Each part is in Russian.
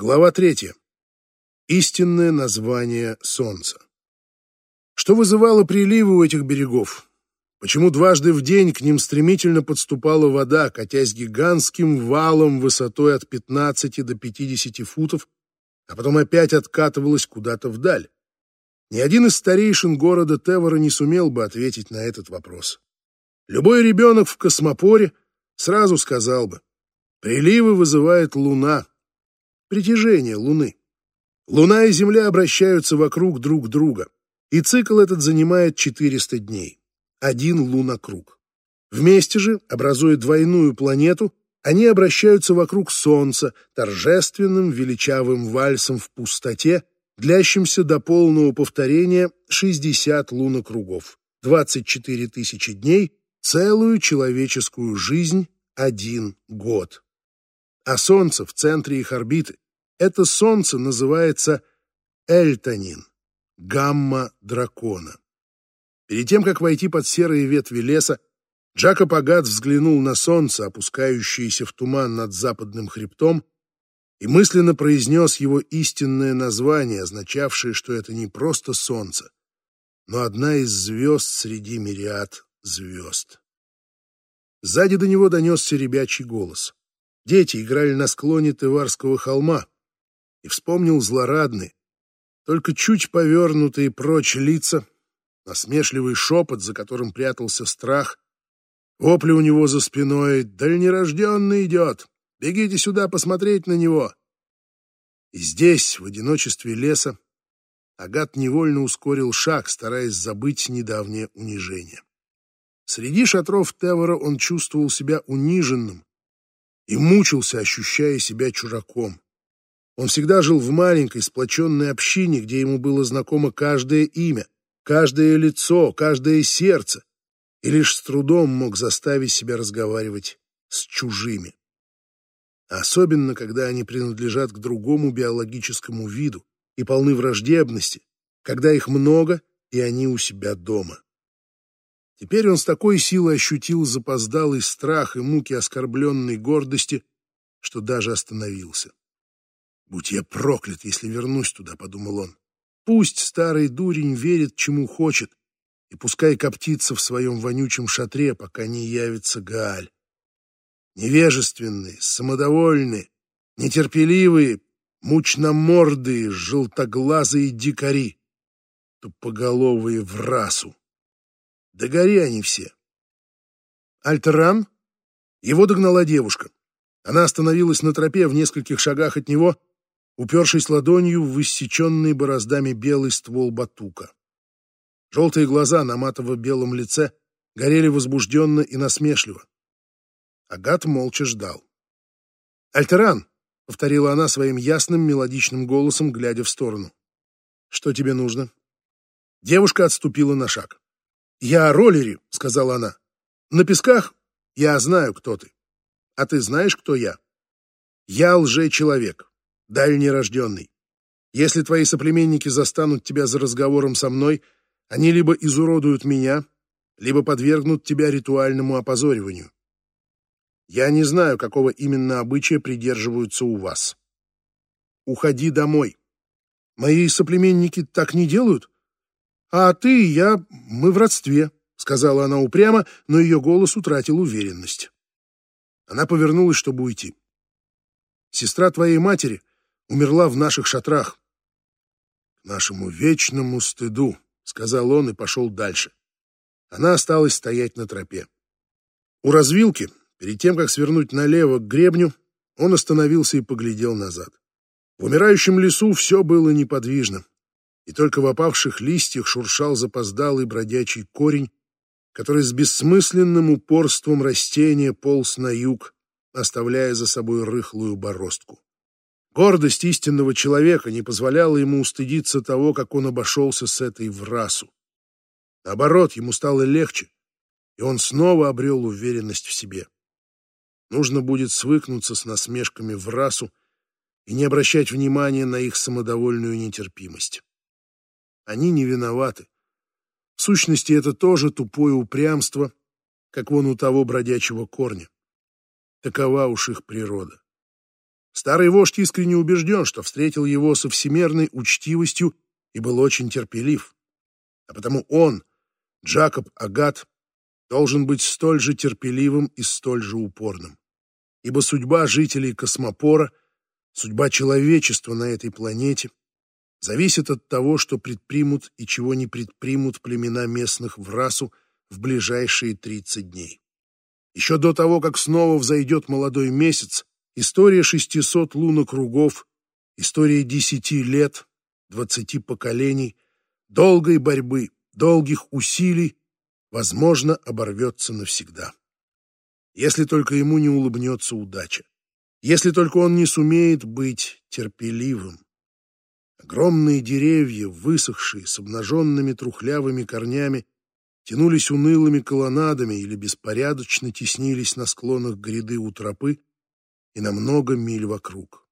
Глава третья. Истинное название Солнца. Что вызывало приливы у этих берегов? Почему дважды в день к ним стремительно подступала вода, катясь гигантским валом высотой от 15 до 50 футов, а потом опять откатывалась куда-то вдаль? Ни один из старейшин города Тевора не сумел бы ответить на этот вопрос. Любой ребенок в космопоре сразу сказал бы, приливы вызывает луна, притяжение Луны. Луна и Земля обращаются вокруг друг друга, и цикл этот занимает 400 дней. Один лунокруг. Вместе же, образуя двойную планету, они обращаются вокруг Солнца торжественным величавым вальсом в пустоте, длящимся до полного повторения 60 лунокругов, 24 тысячи дней, целую человеческую жизнь, один год а Солнце в центре их орбиты. Это Солнце называется Эльтонин, гамма дракона. Перед тем, как войти под серые ветви леса, Джакоб Агат взглянул на солнце, опускающееся в туман над западным хребтом, и мысленно произнес его истинное название, означавшее, что это не просто солнце, но одна из звезд среди мириад звезд. Сзади до него донесся ребячий голос. Дети играли на склоне Тыварского холма, и вспомнил злорадный, только чуть повернутые прочь лица, насмешливый шепот, за которым прятался страх, вопли у него за спиной «Дальнерожденный идет! Бегите сюда посмотреть на него!» И здесь, в одиночестве леса, Агат невольно ускорил шаг, стараясь забыть недавнее унижение. Среди шатров Тевора он чувствовал себя униженным, и мучился, ощущая себя чужаком. Он всегда жил в маленькой, сплоченной общине, где ему было знакомо каждое имя, каждое лицо, каждое сердце, и лишь с трудом мог заставить себя разговаривать с чужими. Особенно, когда они принадлежат к другому биологическому виду и полны враждебности, когда их много, и они у себя дома. Теперь он с такой силой ощутил запоздалый страх и муки оскорбленной гордости, что даже остановился. «Будь я проклят, если вернусь туда», — подумал он. «Пусть старый дурень верит, чему хочет, и пускай коптится в своем вонючем шатре, пока не явится Гааль. Невежественные, самодовольные, нетерпеливые, мучномордые, желтоглазые дикари, тупоголовые в расу. Да гори они все. Альтеран? Его догнала девушка. Она остановилась на тропе в нескольких шагах от него, упершись ладонью в иссеченный бороздами белый ствол батука. Желтые глаза на матово-белом лице горели возбужденно и насмешливо. Агат молча ждал. «Альтеран!» — повторила она своим ясным мелодичным голосом, глядя в сторону. «Что тебе нужно?» Девушка отступила на шаг. «Я роллери», — сказала она. «На песках я знаю, кто ты. А ты знаешь, кто я? Я лже-человек, дальнерожденный. Если твои соплеменники застанут тебя за разговором со мной, они либо изуродуют меня, либо подвергнут тебя ритуальному опозориванию. Я не знаю, какого именно обычая придерживаются у вас. Уходи домой. Мои соплеменники так не делают? «А ты и я, мы в родстве», — сказала она упрямо, но ее голос утратил уверенность. Она повернулась, чтобы уйти. «Сестра твоей матери умерла в наших шатрах». «К нашему вечному стыду», — сказал он и пошел дальше. Она осталась стоять на тропе. У развилки, перед тем, как свернуть налево к гребню, он остановился и поглядел назад. В умирающем лесу все было неподвижно и только в опавших листьях шуршал запоздалый бродячий корень, который с бессмысленным упорством растения полз на юг, оставляя за собой рыхлую бороздку. Гордость истинного человека не позволяла ему устыдиться того, как он обошелся с этой врасу. Наоборот, ему стало легче, и он снова обрел уверенность в себе. Нужно будет свыкнуться с насмешками в расу и не обращать внимания на их самодовольную нетерпимость. Они не виноваты. В сущности, это тоже тупое упрямство, как вон у того бродячего корня. Такова уж их природа. Старый вождь искренне убежден, что встретил его со всемерной учтивостью и был очень терпелив. А потому он, Джакоб Агат, должен быть столь же терпеливым и столь же упорным. Ибо судьба жителей Космопора, судьба человечества на этой планете зависит от того, что предпримут и чего не предпримут племена местных в расу в ближайшие 30 дней. Еще до того, как снова взойдет молодой месяц, история 600 лунокругов, история десяти лет, двадцати поколений, долгой борьбы, долгих усилий, возможно, оборвется навсегда. Если только ему не улыбнется удача. Если только он не сумеет быть терпеливым. Огромные деревья, высохшие, с обнаженными трухлявыми корнями, тянулись унылыми колоннадами или беспорядочно теснились на склонах гряды у тропы и на много миль вокруг.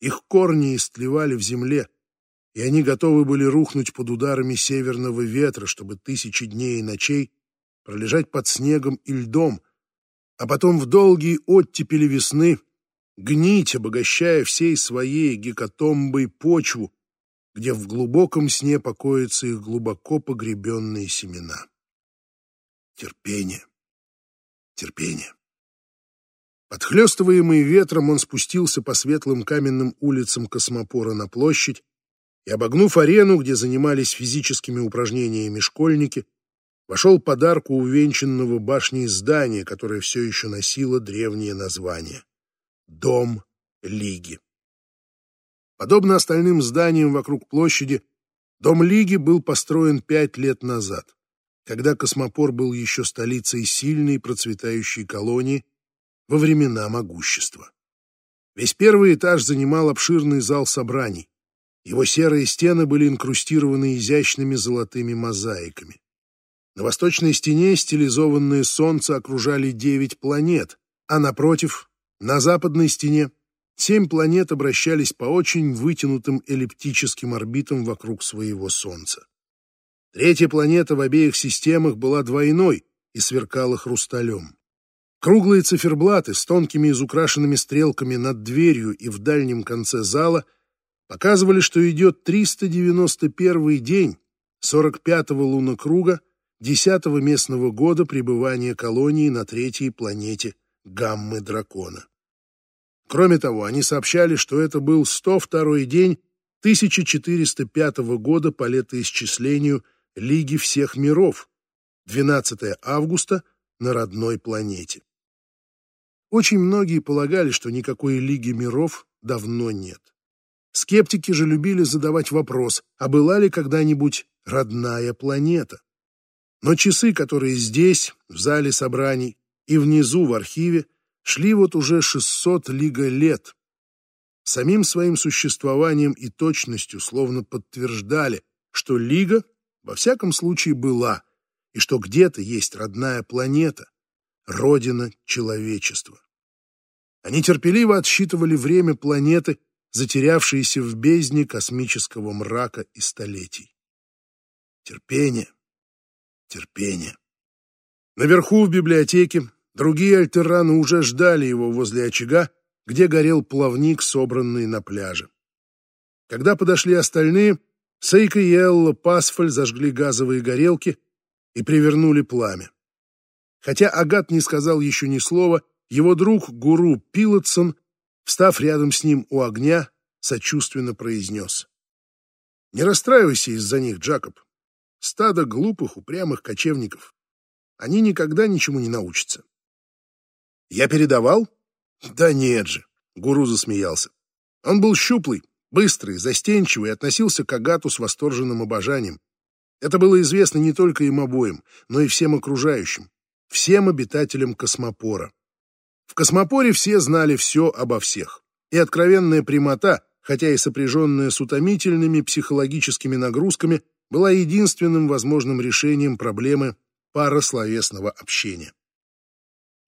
Их корни истлевали в земле, и они готовы были рухнуть под ударами северного ветра, чтобы тысячи дней и ночей пролежать под снегом и льдом, а потом в долгие оттепели весны гнить, обогащая всей своей гекатомбой почву, где в глубоком сне покоятся их глубоко погребенные семена. Терпение. Терпение. Подхлёстываемый ветром, он спустился по светлым каменным улицам Космопора на площадь и, обогнув арену, где занимались физическими упражнениями школьники, вошел под арку увенчанного башней здания, которое все еще носило древнее название — Дом Лиги. Подобно остальным зданиям вокруг площади, Дом Лиги был построен пять лет назад, когда Космопор был еще столицей сильной процветающей колонии во времена могущества. Весь первый этаж занимал обширный зал собраний. Его серые стены были инкрустированы изящными золотыми мозаиками. На восточной стене стилизованные солнца окружали девять планет, а напротив, на западной стене, семь планет обращались по очень вытянутым эллиптическим орбитам вокруг своего Солнца. Третья планета в обеих системах была двойной и сверкала хрусталем. Круглые циферблаты с тонкими изукрашенными стрелками над дверью и в дальнем конце зала показывали, что идет 391 день 45-го лунокруга 10-го местного года пребывания колонии на третьей планете Гаммы Дракона. Кроме того, они сообщали, что это был 102-й день 1405 года по летоисчислению Лиги всех миров, 12 августа на родной планете. Очень многие полагали, что никакой Лиги миров давно нет. Скептики же любили задавать вопрос, а была ли когда-нибудь родная планета? Но часы, которые здесь, в зале собраний, и внизу в архиве, шли вот уже 600 лига лет. Самим своим существованием и точностью словно подтверждали, что Лига во всяком случае была, и что где-то есть родная планета, родина человечества. Они терпеливо отсчитывали время планеты, затерявшейся в бездне космического мрака и столетий. Терпение, терпение. Наверху в библиотеке другие альтерраны уже ждали его возле очага, где горел плавник, собранный на пляже. Когда подошли остальные, Сейка и Элла Пасфаль зажгли газовые горелки и привернули пламя. Хотя Агат не сказал еще ни слова, его друг, гуру Пилотсон, встав рядом с ним у огня, сочувственно произнес. «Не расстраивайся из-за них, Джакоб. Стадо глупых, упрямых кочевников. Они никогда ничему не научатся». «Я передавал?» «Да нет же», — гуру засмеялся. Он был щуплый, быстрый, застенчивый и относился к Агату с восторженным обожанием. Это было известно не только им обоим, но и всем окружающим, всем обитателям космопора. В космопоре все знали все обо всех, и откровенная прямота, хотя и сопряженная с утомительными психологическими нагрузками, была единственным возможным решением проблемы парословесного общения.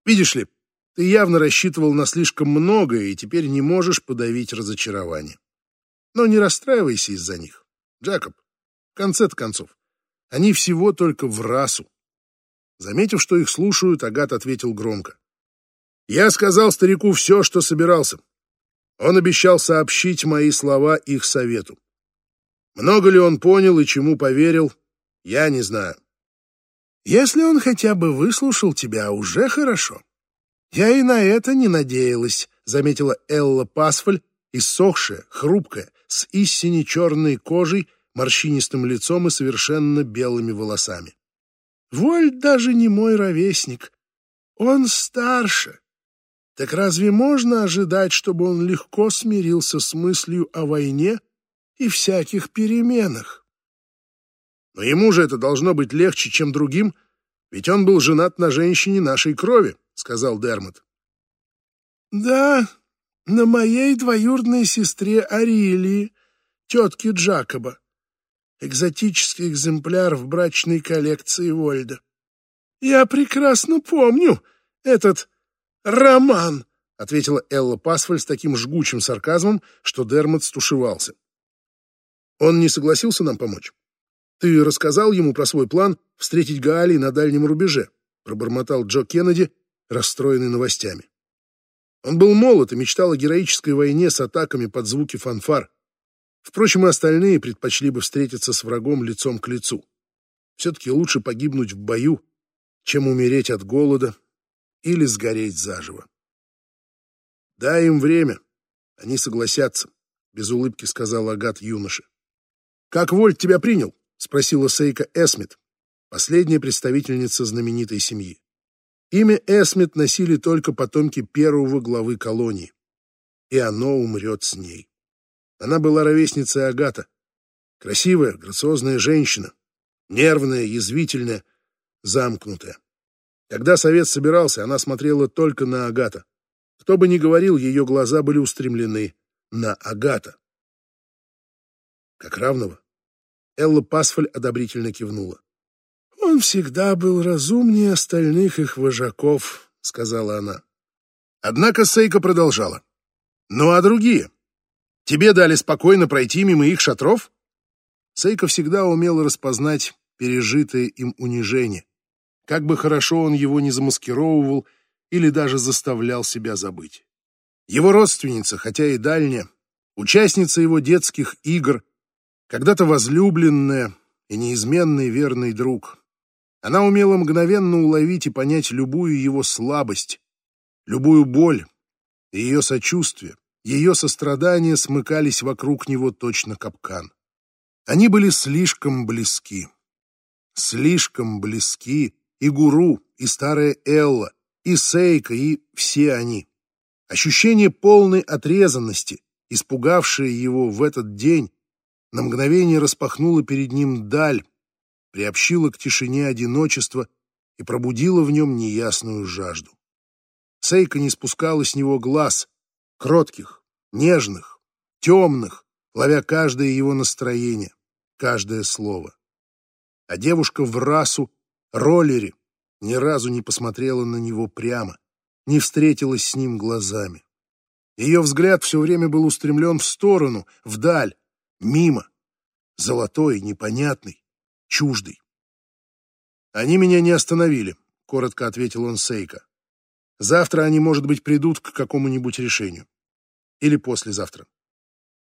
Видишь ли, ты явно рассчитывал на слишком многое и теперь не можешь подавить разочарование. Но не расстраивайся из-за них. Джакоб, в конце-то концов, они всего только в расу. Заметив, что их слушают, Агат ответил громко. Я сказал старику все, что собирался. Он обещал сообщить мои слова их совету. Много ли он понял и чему поверил, я не знаю. Если он хотя бы выслушал тебя, уже хорошо. Я и на это не надеялась, заметила Элла Пасфаль, иссохшая, хрупкая, с истине черной кожей, морщинистым лицом и совершенно белыми волосами. Вольт даже не мой ровесник. Он старше. Так разве можно ожидать, чтобы он легко смирился с мыслью о войне и всяких переменах? Но ему же это должно быть легче, чем другим, ведь он был женат на женщине нашей крови, сказал Дермот. Да, на моей двоюродной сестре Арилии, тетке Джакоба. Экзотический экземпляр в брачной коллекции Вольда. Я прекрасно помню этот роман, ответила Элла Пасфаль с таким жгучим сарказмом, что Дермот стушевался. Он не согласился нам помочь. Ты рассказал ему про свой план встретить Гаали на дальнем рубеже, пробормотал Джо Кеннеди, расстроенный новостями. Он был молод и мечтал о героической войне с атаками под звуки фанфар. Впрочем, и остальные предпочли бы встретиться с врагом лицом к лицу. Все-таки лучше погибнуть в бою, чем умереть от голода или сгореть заживо. Дай им время, они согласятся, — без улыбки сказал Агат юноше. Как Вольт тебя принял? — спросила Сейка Эсмит, последняя представительница знаменитой семьи. Имя Эсмит носили только потомки первого главы колонии, и оно умрет с ней. Она была ровесницей Агата. Красивая, грациозная женщина, нервная, язвительная, замкнутая. Когда совет собирался, она смотрела только на Агата. Кто бы ни говорил, ее глаза были устремлены на Агата. Как равного, Элла Пасфаль одобрительно кивнула. «Он всегда был разумнее остальных их вожаков», — сказала она. Однако Сейка продолжала. «Ну а другие? Тебе дали спокойно пройти мимо их шатров?» Сейка всегда умел распознать пережитое им унижение. Как бы хорошо он его не замаскировывал или даже заставлял себя забыть. Его родственница, хотя и дальняя, участница его детских игр, когда-то возлюбленная и неизменный верный друг. Она умела мгновенно уловить и понять любую его слабость, любую боль, и ее сочувствие, ее сострадание смыкались вокруг него точно капкан. Они были слишком близки. Слишком близки и Гуру, и старая Элла, и Сейка, и все они. Ощущение полной отрезанности, испугавшее его в этот день, на мгновение распахнула перед ним даль, приобщила к тишине одиночества и пробудила в нем неясную жажду. Сейка не спускала с него глаз, кротких, нежных, темных, ловя каждое его настроение, каждое слово. А девушка в расу, роллере, ни разу не посмотрела на него прямо, не встретилась с ним глазами. Ее взгляд все время был устремлен в сторону, вдаль, Мимо. Золотой, непонятный, чуждый. Они меня не остановили, коротко ответил он Сейка. Завтра они, может быть, придут к какому-нибудь решению. Или послезавтра.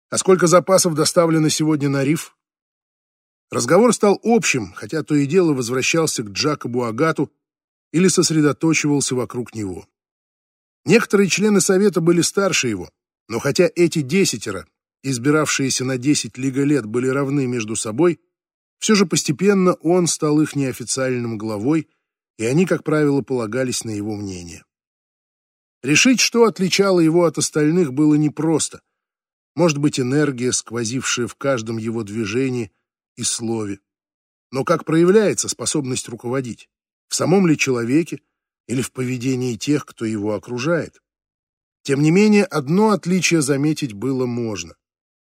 А сколько запасов доставлено сегодня на риф? Разговор стал общим, хотя то и дело возвращался к Джакобу Агату или сосредоточивался вокруг него. Некоторые члены совета были старше его, но хотя эти десятеро избиравшиеся на 10 лига лет, были равны между собой, все же постепенно он стал их неофициальным главой, и они, как правило, полагались на его мнение. Решить, что отличало его от остальных, было непросто. Может быть, энергия, сквозившая в каждом его движении и слове. Но как проявляется способность руководить? В самом ли человеке или в поведении тех, кто его окружает? Тем не менее, одно отличие заметить было можно.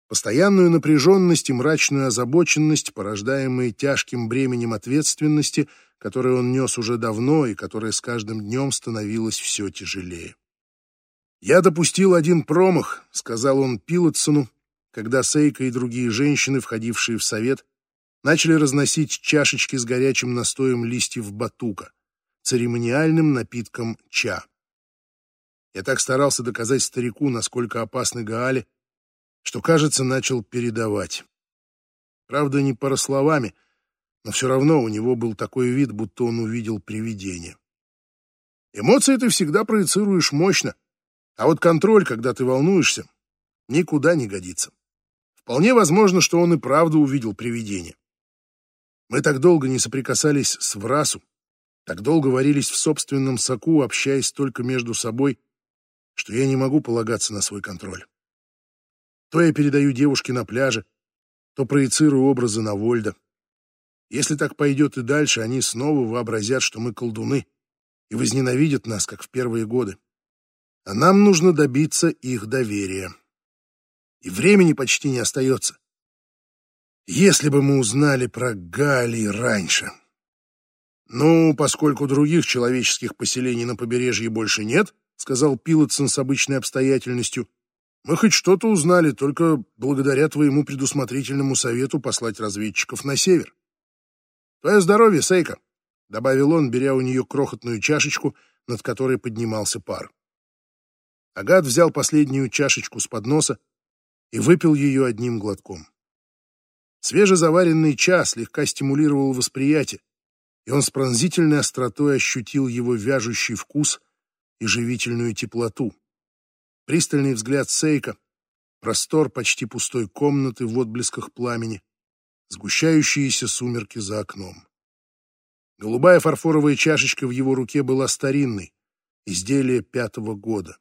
Постоянную напряженность и мрачную озабоченность, порождаемые тяжким бременем ответственности, которое он нес уже давно и которое с каждым днем становилось все тяжелее. «Я допустил один промах», — сказал он Пилотсону, когда Сейка и другие женщины, входившие в совет, начали разносить чашечки с горячим настоем листьев батука, церемониальным напитком ча. Я так старался доказать старику, насколько опасны Гаали, что, кажется, начал передавать. Правда, не пара словами, но все равно у него был такой вид, будто он увидел привидение. Эмоции ты всегда проецируешь мощно, а вот контроль, когда ты волнуешься, никуда не годится. Вполне возможно, что он и правда увидел привидение. Мы так долго не соприкасались с Врасу, так долго варились в собственном соку, общаясь только между собой, что я не могу полагаться на свой контроль. То я передаю девушке на пляже, то проецирую образы на Вольда. Если так пойдет и дальше, они снова вообразят, что мы колдуны, и возненавидят нас, как в первые годы. А нам нужно добиться их доверия. И времени почти не остается. Если бы мы узнали про Гали раньше. Ну, поскольку других человеческих поселений на побережье больше нет, сказал Пилотсон с обычной обстоятельностью, мы хоть что-то узнали только благодаря твоему предусмотрительному совету послать разведчиков на север. Твое здоровье, Сейка, добавил он, беря у нее крохотную чашечку, над которой поднимался пар. Агат взял последнюю чашечку с подноса и выпил ее одним глотком. Свежезаваренный чай слегка стимулировал восприятие, и он с пронзительной остротой ощутил его вяжущий вкус и живительную теплоту. Пристальный взгляд Сейка, простор почти пустой комнаты в отблесках пламени, сгущающиеся сумерки за окном. Голубая фарфоровая чашечка в его руке была старинной, изделие пятого года.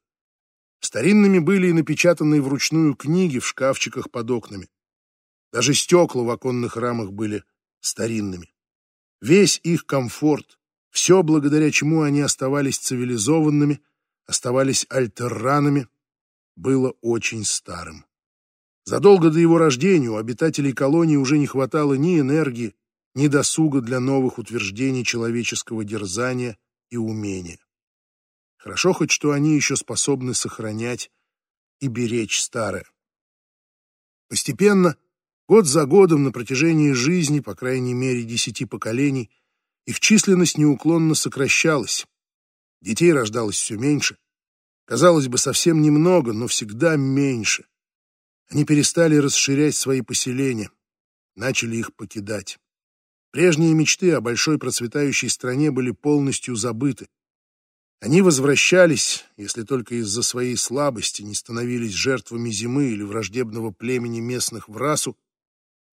Старинными были и напечатанные вручную книги в шкафчиках под окнами. Даже стекла в оконных рамах были старинными. Весь их комфорт, все, благодаря чему они оставались цивилизованными, оставались альтерранами, было очень старым. Задолго до его рождения у обитателей колонии уже не хватало ни энергии, ни досуга для новых утверждений человеческого дерзания и умения. Хорошо хоть, что они еще способны сохранять и беречь старое. Постепенно, год за годом на протяжении жизни, по крайней мере десяти поколений, их численность неуклонно сокращалась. Детей рождалось все меньше. Казалось бы, совсем немного, но всегда меньше. Они перестали расширять свои поселения, начали их покидать. Прежние мечты о большой процветающей стране были полностью забыты. Они возвращались, если только из-за своей слабости не становились жертвами зимы или враждебного племени местных в расу,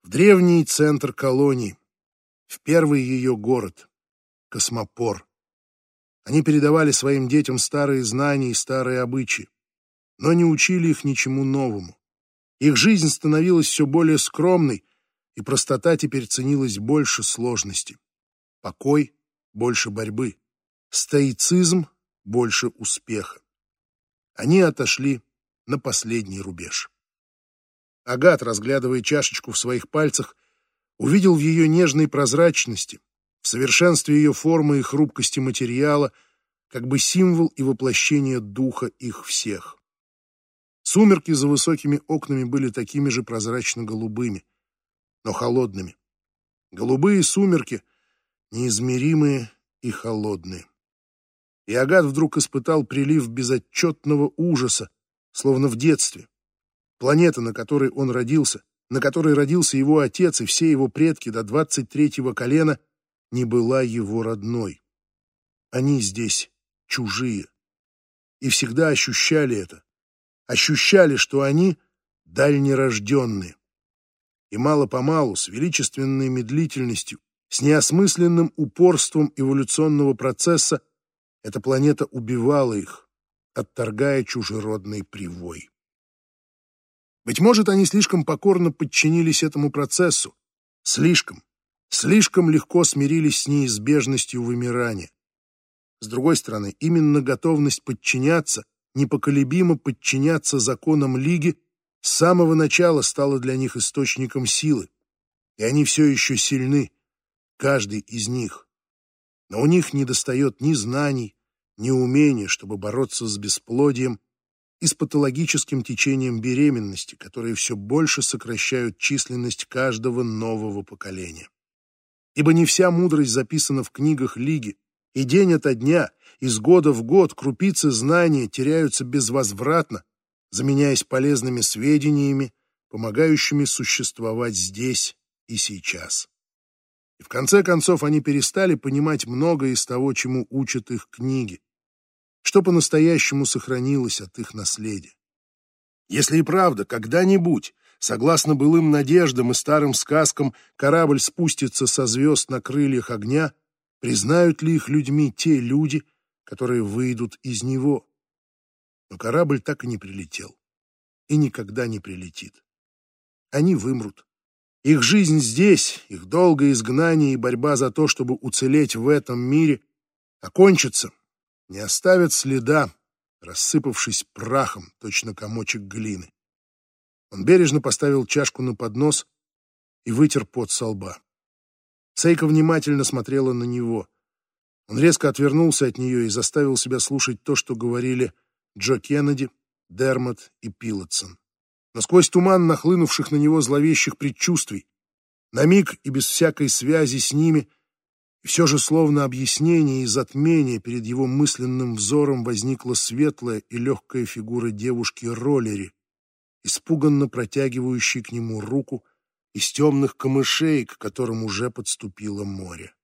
в древний центр колонии, в первый ее город, Космопор. Они передавали своим детям старые знания и старые обычаи, но не учили их ничему новому. Их жизнь становилась все более скромной, и простота теперь ценилась больше сложности. Покой — больше борьбы. Стоицизм — больше успеха. Они отошли на последний рубеж. Агат, разглядывая чашечку в своих пальцах, увидел в ее нежной прозрачности, в совершенстве ее формы и хрупкости материала, как бы символ и воплощение духа их всех. Сумерки за высокими окнами были такими же прозрачно-голубыми — но холодными. Голубые сумерки, неизмеримые и холодные. И Агат вдруг испытал прилив безотчетного ужаса, словно в детстве. Планета, на которой он родился, на которой родился его отец и все его предки до двадцать третьего колена, не была его родной. Они здесь чужие. И всегда ощущали это. Ощущали, что они дальнерожденные и мало-помалу, с величественной медлительностью, с неосмысленным упорством эволюционного процесса, эта планета убивала их, отторгая чужеродный привой. Быть может, они слишком покорно подчинились этому процессу, слишком, слишком легко смирились с неизбежностью вымирания. С другой стороны, именно готовность подчиняться, непоколебимо подчиняться законам Лиги с самого начала стала для них источником силы, и они все еще сильны, каждый из них. Но у них недостает ни знаний, ни умения, чтобы бороться с бесплодием и с патологическим течением беременности, которые все больше сокращают численность каждого нового поколения. Ибо не вся мудрость записана в книгах Лиги, И день ото дня, из года в год крупицы знания теряются безвозвратно, заменяясь полезными сведениями, помогающими существовать здесь и сейчас. И в конце концов они перестали понимать многое из того, чему учат их книги, что по-настоящему сохранилось от их наследия. Если и правда когда-нибудь, согласно былым надеждам и старым сказкам, корабль спустится со звезд на крыльях огня, признают ли их людьми те люди, которые выйдут из него? Но корабль так и не прилетел. И никогда не прилетит. Они вымрут. Их жизнь здесь, их долгое изгнание и борьба за то, чтобы уцелеть в этом мире, окончится, не оставят следа, рассыпавшись прахом, точно комочек глины. Он бережно поставил чашку на поднос и вытер пот со лба. Сейка внимательно смотрела на него. Он резко отвернулся от нее и заставил себя слушать то, что говорили Джо Кеннеди, Дермот и Пилотсон. Но сквозь туман нахлынувших на него зловещих предчувствий, на миг и без всякой связи с ними, все же словно объяснение и затмение перед его мысленным взором возникла светлая и легкая фигура девушки-роллери, испуганно протягивающей к нему руку из темных камышей, к которым уже подступило море.